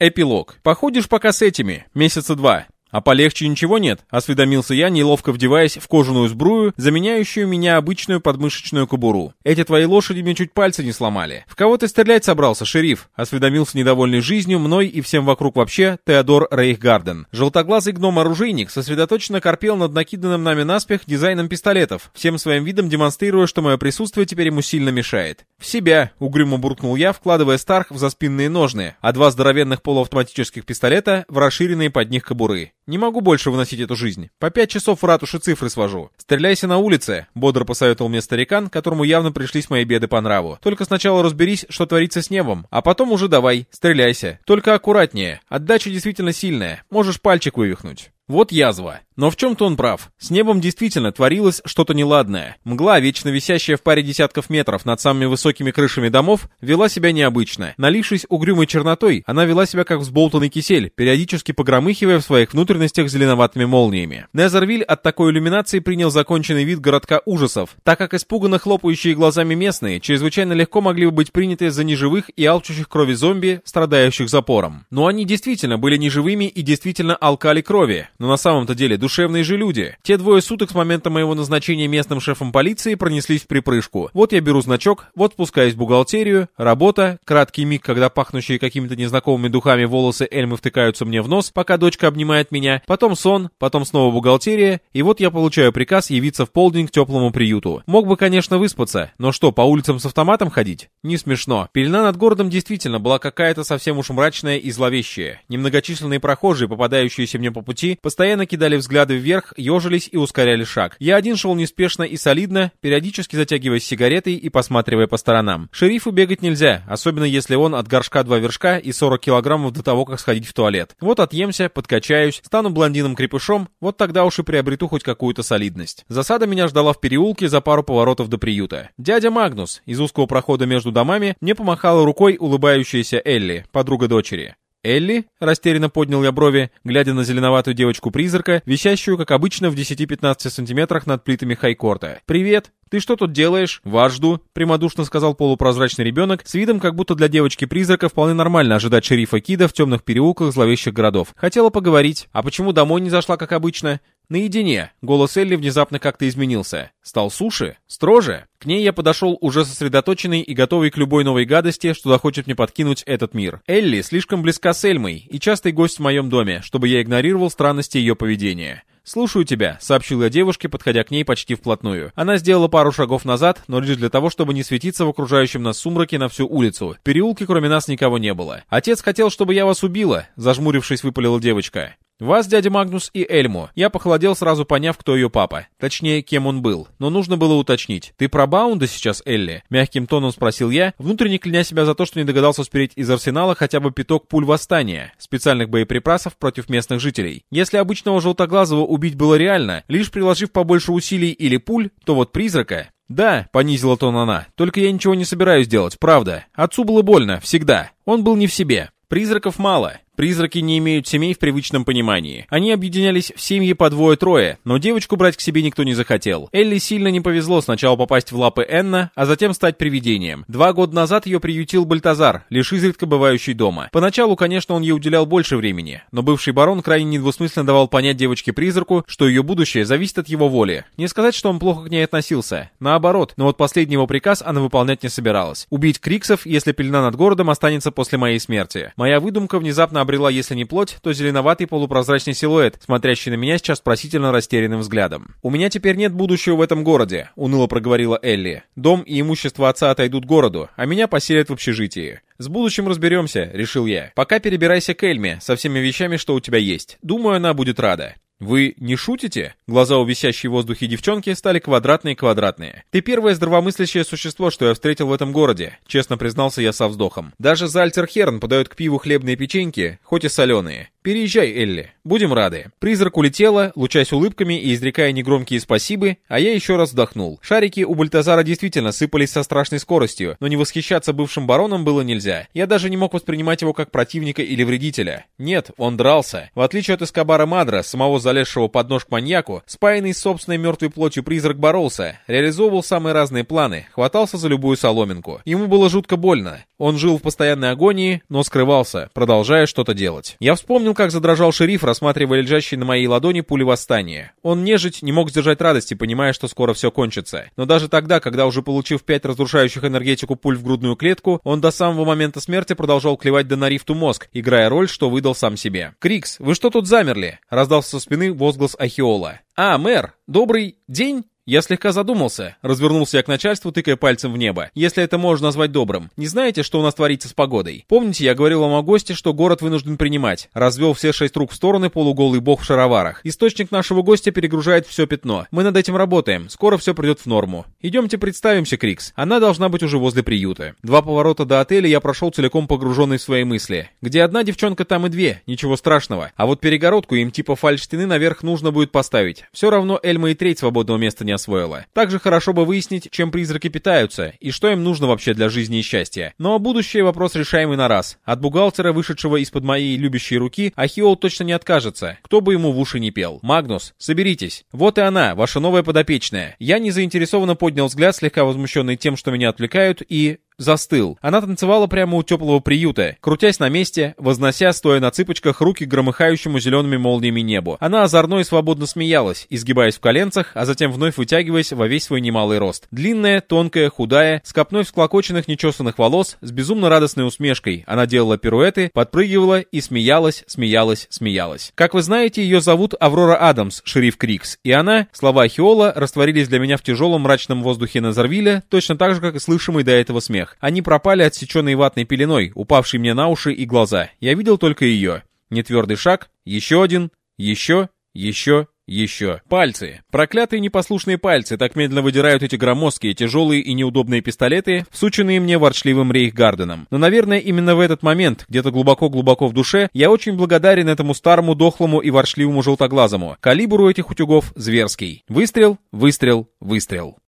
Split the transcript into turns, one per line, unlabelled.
Эпилог. Походишь пока с этими, месяца два. «А полегче ничего нет?» — осведомился я, неловко вдеваясь в кожаную сбрую, заменяющую меня обычную подмышечную кобуру. «Эти твои лошади мне чуть пальцы не сломали. В кого ты стрелять собрался, шериф?» — осведомился недовольный жизнью, мной и всем вокруг вообще Теодор Рейхгарден. Желтоглазый гном-оружейник сосредоточенно корпел над накиданным нами наспех дизайном пистолетов, всем своим видом демонстрируя, что мое присутствие теперь ему сильно мешает. «В себя!» — угрюмо буркнул я, вкладывая Старх в заспинные ножны, а два здоровенных полуавтоматических пистолета в расширенные под них кобуры. Не могу больше выносить эту жизнь. По пять часов в ратуше цифры свожу. Стреляйся на улице, бодро посоветовал мне старикан, которому явно пришлись мои беды по нраву. Только сначала разберись, что творится с небом, а потом уже давай, стреляйся. Только аккуратнее. Отдача действительно сильная. Можешь пальчик вывихнуть. Вот язва. Но в чем-то он прав. С небом действительно творилось что-то неладное. Мгла, вечно висящая в паре десятков метров над самыми высокими крышами домов, вела себя необычно. Налившись угрюмой чернотой, она вела себя как взболтанный кисель, периодически погромыхивая в своих внутренностях зеленоватыми молниями. Незервиль от такой иллюминации принял законченный вид городка ужасов, так как испуганно хлопающие глазами местные чрезвычайно легко могли бы быть приняты за неживых и алчущих крови зомби, страдающих запором. Но они действительно были неживыми и действительно алкали крови, но на самом-то деле душевные же люди. Те двое суток с момента моего назначения местным шефом полиции пронеслись в припрыжку. Вот я беру значок, вот спускаюсь в бухгалтерию, работа, краткий миг, когда пахнущие какими-то незнакомыми духами волосы Эльмы втыкаются мне в нос, пока дочка обнимает меня, потом сон, потом снова бухгалтерия, и вот я получаю приказ явиться в полдень к теплому приюту. Мог бы, конечно, выспаться, но что, по улицам с автоматом ходить? Не смешно. Пелена над городом действительно была какая-то совсем уж мрачная и зловещая. Немногочисленные прохожие, попадающиеся мне по пути, постоянно кидали взгляды вверх, ежились и ускоряли шаг. Я один шел неспешно и солидно, периодически затягиваясь сигаретой и посматривая по сторонам. Шерифу бегать нельзя, особенно если он от горшка два вершка и 40 килограммов до того, как сходить в туалет. Вот отъемся, подкачаюсь, стану блондином-крепышом, вот тогда уж и приобрету хоть какую-то солидность. Засада меня ждала в переулке за пару поворотов до приюта. Дядя Магнус из узкого прохода между домами мне помахала рукой улыбающаяся Элли, подруга дочери. «Элли?» — растерянно поднял я брови, глядя на зеленоватую девочку-призрака, висящую, как обычно, в 10-15 сантиметрах над плитами хайкорта. «Привет!» «Ты что тут делаешь?» «Вас жду», — прямодушно сказал полупрозрачный ребенок, с видом, как будто для девочки-призрака вполне нормально ожидать шерифа Кида в темных переулках зловещих городов. Хотела поговорить. «А почему домой не зашла, как обычно?» Наедине. Голос Элли внезапно как-то изменился. Стал суше? Строже? К ней я подошел уже сосредоточенный и готовый к любой новой гадости, что захочет мне подкинуть этот мир. Элли слишком близка с Эльмой и частый гость в моем доме, чтобы я игнорировал странности ее поведения. «Слушаю тебя», — сообщил я девушке, подходя к ней почти вплотную. Она сделала пару шагов назад, но лишь для того, чтобы не светиться в окружающем нас сумраке на всю улицу. В переулке кроме нас никого не было. «Отец хотел, чтобы я вас убила», — зажмурившись, выпалила девочка. «Вас, дядя Магнус и Эльму». Я похолодел, сразу поняв, кто ее папа. Точнее, кем он был. Но нужно было уточнить. «Ты про Баунда сейчас, Элли?» Мягким тоном спросил я, внутренне кляня себя за то, что не догадался спереть из арсенала хотя бы пяток пуль восстания, специальных боеприпасов против местных жителей. Если обычного желтоглазого убить было реально, лишь приложив побольше усилий или пуль, то вот призрака... «Да», — понизила тон она, — «только я ничего не собираюсь делать, правда. Отцу было больно, всегда. Он был не в себе. Призраков мало. Призраки не имеют семей в привычном понимании. Они объединялись в семьи по двое-трое, но девочку брать к себе никто не захотел. Элли сильно не повезло сначала попасть в лапы Энна, а затем стать привидением. Два года назад ее приютил Бальтазар, лишь изредка бывающий дома. Поначалу, конечно, он ей уделял больше времени, но бывший барон крайне недвусмысленно давал понять девочке-призраку, что ее будущее зависит от его воли. Не сказать, что он плохо к ней относился. Наоборот, но вот последний его приказ она выполнять не собиралась. Убить Криксов, если пелена над городом останется после моей смерти. Моя выдумка внезапно обрела, если не плоть, то зеленоватый полупрозрачный силуэт, смотрящий на меня сейчас просительно растерянным взглядом. «У меня теперь нет будущего в этом городе», — уныло проговорила Элли. «Дом и имущество отца отойдут городу, а меня поселят в общежитии. «С будущим разберемся», — решил я. «Пока перебирайся к Эльме со всеми вещами, что у тебя есть. Думаю, она будет рада». «Вы не шутите?» Глаза у висящей в воздухе девчонки стали квадратные-квадратные. «Ты первое здравомыслящее существо, что я встретил в этом городе», — честно признался я со вздохом. «Даже Зальтер Херн подает к пиву хлебные печеньки, хоть и соленые. Переезжай, Элли. Будем рады». Призрак улетела, лучась улыбками и изрекая негромкие спасибы, а я еще раз вздохнул. Шарики у Бальтазара действительно сыпались со страшной скоростью, но не восхищаться бывшим бароном было нельзя. Я даже не мог воспринимать его как противника или вредителя. Нет, он дрался. В отличие от Эскобара Мадра, самого залезшего под нож к маньяку, спаянный с собственной мертвой плотью призрак боролся, реализовывал самые разные планы, хватался за любую соломинку. Ему было жутко больно. Он жил в постоянной агонии, но скрывался, продолжая что-то делать. Я вспомнил, как задрожал шериф, рассматривая лежащие на моей ладони пули восстания. Он нежить не мог сдержать радости, понимая, что скоро все кончится. Но даже тогда, когда уже получив пять разрушающих энергетику пуль в грудную клетку, он до самого момента смерти продолжал клевать Донарифту мозг, играя роль, что выдал сам себе. «Крикс, вы что тут замерли?» — раздался со спины возглас Ахиола. «А, мэр, добрый день?» Я слегка задумался, развернулся я к начальству, тыкая пальцем в небо. Если это можно назвать добрым. Не знаете, что у нас творится с погодой? Помните, я говорил вам о госте, что город вынужден принимать. Развел все шесть рук в стороны полуголый бог в шароварах. Источник нашего гостя перегружает все пятно. Мы над этим работаем. Скоро все придет в норму. Идемте представимся, Крикс. Она должна быть уже возле приюта. Два поворота до отеля я прошел целиком погруженный в свои мысли. Где одна девчонка, там и две. Ничего страшного. А вот перегородку им типа фальштины наверх нужно будет поставить. Все равно Эльма и треть свободного места не освоила. Также хорошо бы выяснить, чем призраки питаются и что им нужно вообще для жизни и счастья. Но будущее вопрос решаемый на раз. От бухгалтера, вышедшего из-под моей любящей руки, Ахиол точно не откажется, кто бы ему в уши не пел. Магнус, соберитесь. Вот и она, ваша новая подопечная. Я не заинтересованно поднял взгляд, слегка возмущенный тем, что меня отвлекают, и застыл. Она танцевала прямо у теплого приюта, крутясь на месте, вознося, стоя на цыпочках, руки громыхающему зелеными молниями небу. Она озорно и свободно смеялась, изгибаясь в коленцах, а затем вновь вытягиваясь во весь свой немалый рост. Длинная, тонкая, худая, с копной всклокоченных нечесанных волос, с безумно радостной усмешкой. Она делала пируэты, подпрыгивала и смеялась, смеялась, смеялась. Как вы знаете, ее зовут Аврора Адамс, шериф Крикс, и она, слова Хиола, растворились для меня в тяжелом мрачном воздухе Назарвиля, точно так же, как и слышимый до этого смех смех. Они пропали отсеченной ватной пеленой, упавшей мне на уши и глаза. Я видел только ее. Нетвердый шаг, еще один, еще, еще, еще. Пальцы. Проклятые непослушные пальцы так медленно выдирают эти громоздкие, тяжелые и неудобные пистолеты, всученные мне ворчливым рейхгарденом. Но, наверное, именно в этот момент, где-то глубоко-глубоко в душе, я очень благодарен этому старому, дохлому и ворчливому желтоглазому. Калибр у этих утюгов зверский. Выстрел, выстрел, выстрел.